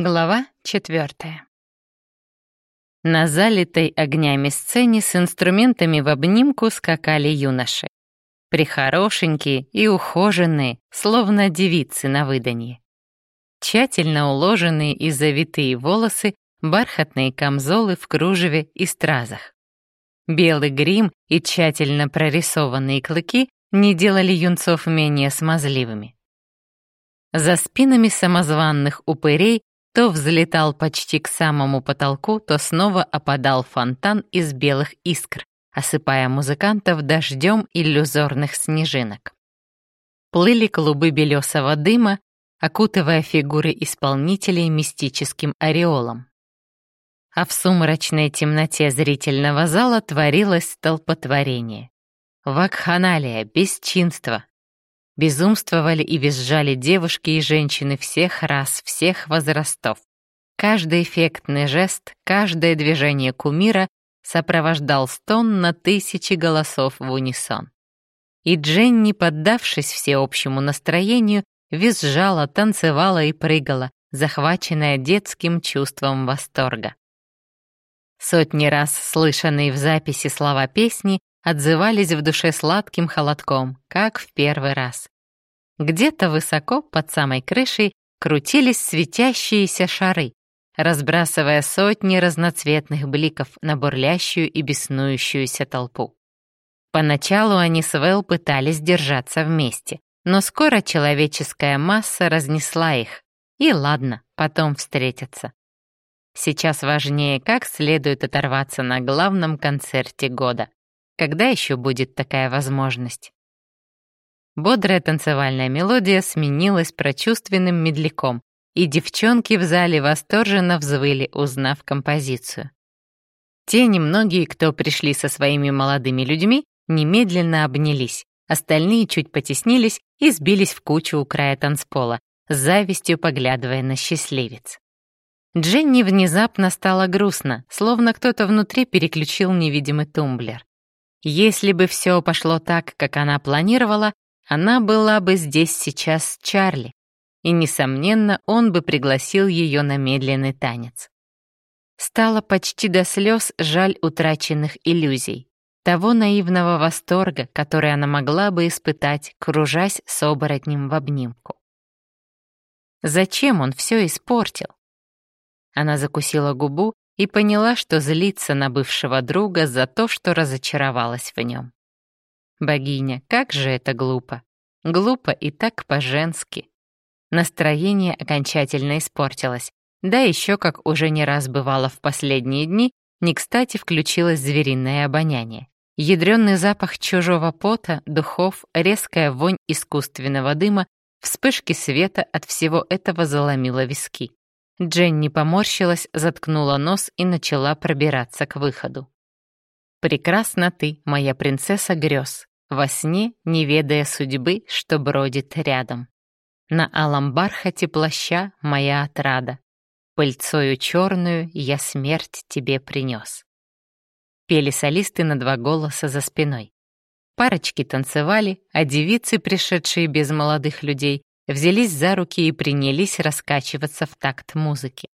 Глава четвертая. На залитой огнями сцене с инструментами в обнимку скакали юноши. Прихорошенькие и ухоженные, словно девицы на выданье. Тщательно уложенные и завитые волосы, бархатные камзолы в кружеве и стразах. Белый грим и тщательно прорисованные клыки не делали юнцов менее смазливыми. За спинами самозванных упырей то взлетал почти к самому потолку, то снова опадал фонтан из белых искр, осыпая музыкантов дождем иллюзорных снежинок. Плыли клубы белесого дыма, окутывая фигуры исполнителей мистическим ореолом. А в сумрачной темноте зрительного зала творилось столпотворение. Вакханалия, бесчинство, Безумствовали и визжали девушки и женщины всех рас, всех возрастов. Каждый эффектный жест, каждое движение кумира сопровождал стон на тысячи голосов в унисон. И Дженни, поддавшись всеобщему настроению, визжала, танцевала и прыгала, захваченная детским чувством восторга. Сотни раз слышанные в записи слова песни отзывались в душе сладким холодком, как в первый раз. Где-то высоко, под самой крышей, крутились светящиеся шары, разбрасывая сотни разноцветных бликов на бурлящую и беснующуюся толпу. Поначалу они с Вэл пытались держаться вместе, но скоро человеческая масса разнесла их. И ладно, потом встретятся. Сейчас важнее, как следует оторваться на главном концерте года. Когда еще будет такая возможность? Бодрая танцевальная мелодия сменилась прочувственным медляком, и девчонки в зале восторженно взвыли, узнав композицию. Те немногие, кто пришли со своими молодыми людьми, немедленно обнялись, остальные чуть потеснились и сбились в кучу у края танцпола, с завистью поглядывая на счастливец. Дженни внезапно стало грустно, словно кто-то внутри переключил невидимый тумблер. Если бы все пошло так, как она планировала, она была бы здесь сейчас с Чарли, и, несомненно, он бы пригласил ее на медленный танец. Стало почти до слез жаль утраченных иллюзий, того наивного восторга, который она могла бы испытать, кружась с оборотнем в обнимку. Зачем он все испортил? Она закусила губу и поняла, что злится на бывшего друга за то, что разочаровалась в нем. Богиня, как же это глупо. Глупо и так по-женски. Настроение окончательно испортилось. Да еще, как уже не раз бывало в последние дни, не кстати включилось звериное обоняние. Ядрёный запах чужого пота, духов, резкая вонь искусственного дыма, вспышки света от всего этого заломило виски. Дженни поморщилась, заткнула нос и начала пробираться к выходу. «Прекрасна ты, моя принцесса грез, во сне, не ведая судьбы, что бродит рядом. На алом бархате плаща моя отрада, пыльцою черную я смерть тебе принес». Пели солисты на два голоса за спиной. Парочки танцевали, а девицы, пришедшие без молодых людей, взялись за руки и принялись раскачиваться в такт музыки.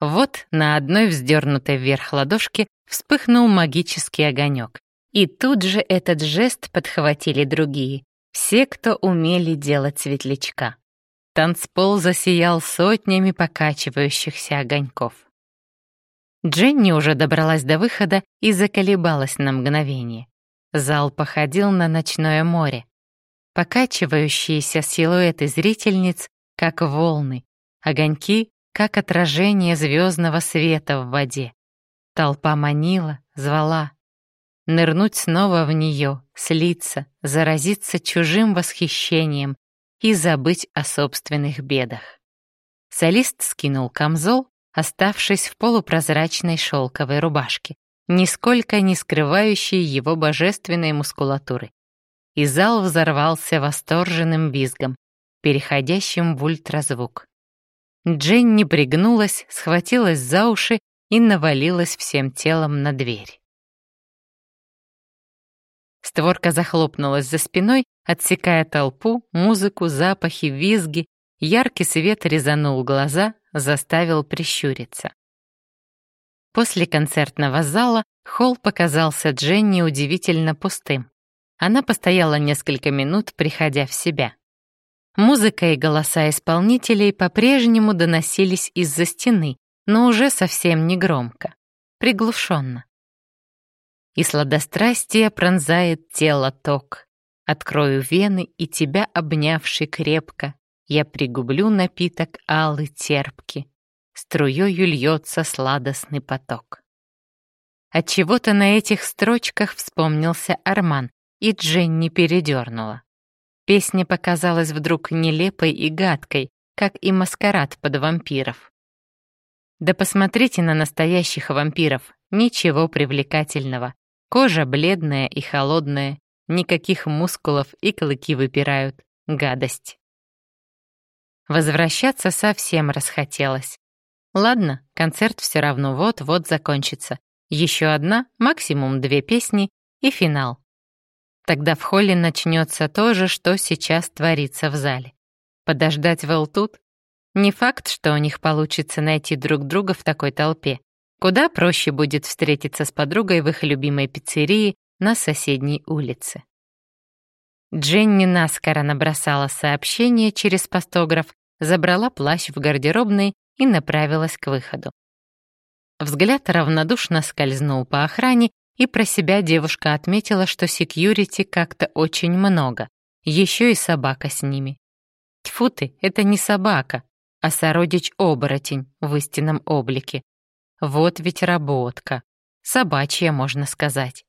Вот на одной вздернутой вверх ладошке вспыхнул магический огонек. И тут же этот жест подхватили другие, все, кто умели делать светлячка. Танцпол засиял сотнями покачивающихся огоньков. Дженни уже добралась до выхода и заколебалась на мгновение. Зал походил на ночное море. Покачивающиеся силуэты зрительниц, как волны, огоньки, как отражение звездного света в воде. Толпа манила, звала. Нырнуть снова в нее, слиться, заразиться чужим восхищением и забыть о собственных бедах. Солист скинул камзол, оставшись в полупрозрачной шелковой рубашке, нисколько не скрывающей его божественной мускулатуры и зал взорвался восторженным визгом, переходящим в ультразвук. Дженни пригнулась, схватилась за уши и навалилась всем телом на дверь. Створка захлопнулась за спиной, отсекая толпу, музыку, запахи, визги. Яркий свет резанул глаза, заставил прищуриться. После концертного зала холл показался Дженни удивительно пустым. Она постояла несколько минут, приходя в себя. Музыка и голоса исполнителей по-прежнему доносились из-за стены, но уже совсем не громко, приглушенно. И сладострастие пронзает тело ток. Открою вены, и тебя, обнявший крепко, я пригублю напиток алый терпки. Струёю льется сладостный поток. От чего то на этих строчках вспомнился Арман, и Дженни передернула. Песня показалась вдруг нелепой и гадкой, как и маскарад под вампиров. Да посмотрите на настоящих вампиров, ничего привлекательного. Кожа бледная и холодная, никаких мускулов и клыки выпирают. Гадость. Возвращаться совсем расхотелось. Ладно, концерт все равно вот-вот закончится. Еще одна, максимум две песни и финал. Тогда в холле начнется то же, что сейчас творится в зале. Подождать Вэл тут? Не факт, что у них получится найти друг друга в такой толпе. Куда проще будет встретиться с подругой в их любимой пиццерии на соседней улице. Дженни наскоро набросала сообщение через постограф, забрала плащ в гардеробной и направилась к выходу. Взгляд равнодушно скользнул по охране, и про себя девушка отметила, что секьюрити как-то очень много, еще и собака с ними. Тьфу ты, это не собака, а сородич-оборотень в истинном облике. Вот ведь работка. Собачья, можно сказать.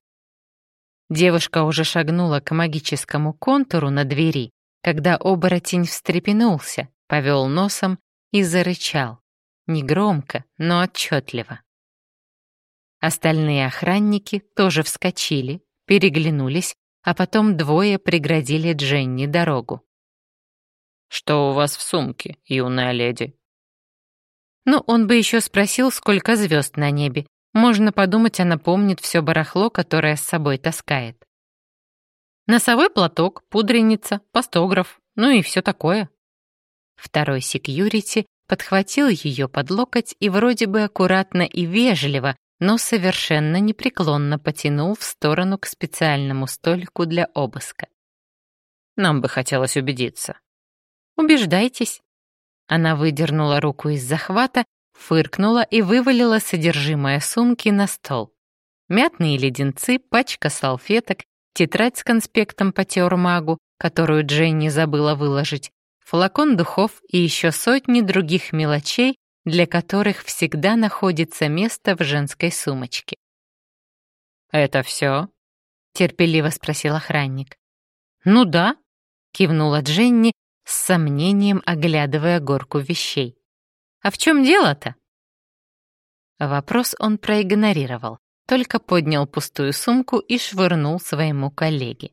Девушка уже шагнула к магическому контуру на двери, когда оборотень встрепенулся, повел носом и зарычал. Негромко, но отчетливо. Остальные охранники тоже вскочили, переглянулись, а потом двое преградили Дженни дорогу. «Что у вас в сумке, юная леди?» Ну, он бы еще спросил, сколько звезд на небе. Можно подумать, она помнит все барахло, которое с собой таскает. Носовой платок, пудреница, пастограф, ну и все такое. Второй секьюрити подхватил ее под локоть и вроде бы аккуратно и вежливо, но совершенно непреклонно потянул в сторону к специальному столику для обыска. Нам бы хотелось убедиться. Убеждайтесь. Она выдернула руку из захвата, фыркнула и вывалила содержимое сумки на стол. Мятные леденцы, пачка салфеток, тетрадь с конспектом по теормагу, которую Дженни забыла выложить, флакон духов и еще сотни других мелочей, для которых всегда находится место в женской сумочке. «Это все?» — терпеливо спросил охранник. «Ну да», — кивнула Дженни, с сомнением оглядывая горку вещей. «А в чем дело-то?» Вопрос он проигнорировал, только поднял пустую сумку и швырнул своему коллеге.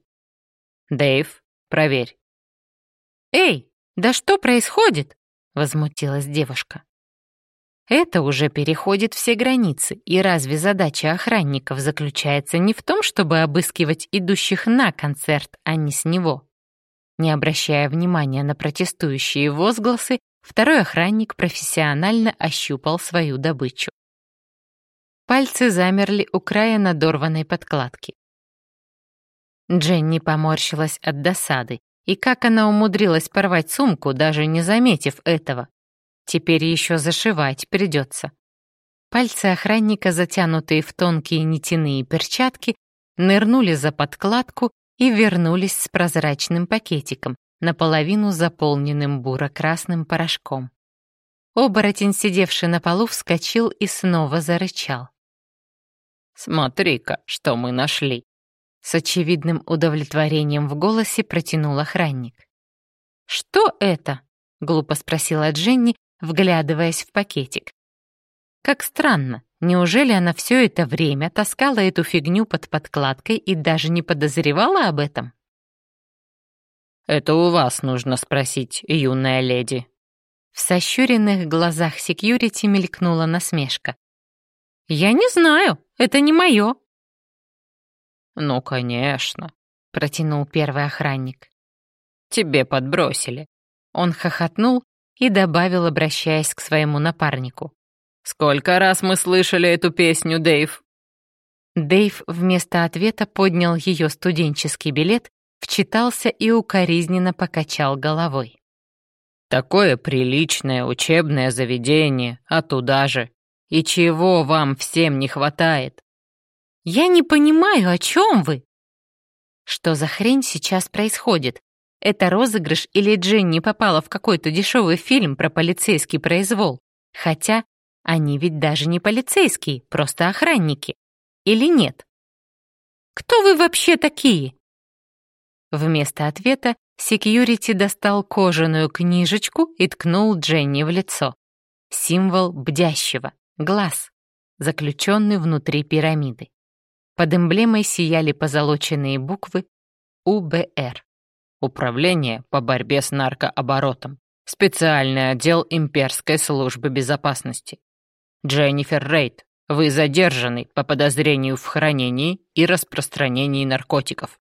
«Дэйв, проверь». «Эй, да что происходит?» — возмутилась девушка. Это уже переходит все границы, и разве задача охранников заключается не в том, чтобы обыскивать идущих на концерт, а не с него? Не обращая внимания на протестующие возгласы, второй охранник профессионально ощупал свою добычу. Пальцы замерли у края надорванной подкладки. Дженни поморщилась от досады, и как она умудрилась порвать сумку, даже не заметив этого. Теперь еще зашивать придется. Пальцы охранника, затянутые в тонкие нитяные перчатки, нырнули за подкладку и вернулись с прозрачным пакетиком, наполовину заполненным буро-красным порошком. Оборотень, сидевший на полу, вскочил и снова зарычал. «Смотри-ка, что мы нашли!» С очевидным удовлетворением в голосе протянул охранник. «Что это?» — глупо спросила Дженни, вглядываясь в пакетик. Как странно, неужели она все это время таскала эту фигню под подкладкой и даже не подозревала об этом? «Это у вас нужно спросить, юная леди». В сощуренных глазах секьюрити мелькнула насмешка. «Я не знаю, это не мое». «Ну, конечно», — протянул первый охранник. «Тебе подбросили». Он хохотнул и добавил, обращаясь к своему напарнику. «Сколько раз мы слышали эту песню, Дэйв?» Дэйв вместо ответа поднял ее студенческий билет, вчитался и укоризненно покачал головой. «Такое приличное учебное заведение, а туда же. И чего вам всем не хватает?» «Я не понимаю, о чем вы?» «Что за хрень сейчас происходит? Это розыгрыш или Дженни попала в какой-то дешевый фильм про полицейский произвол? Хотя они ведь даже не полицейские, просто охранники. Или нет? Кто вы вообще такие? Вместо ответа секьюрити достал кожаную книжечку и ткнул Дженни в лицо. Символ бдящего, глаз, заключенный внутри пирамиды. Под эмблемой сияли позолоченные буквы УБР. Управление по борьбе с наркооборотом. Специальный отдел имперской службы безопасности. Дженнифер Рейд, вы задержаны по подозрению в хранении и распространении наркотиков.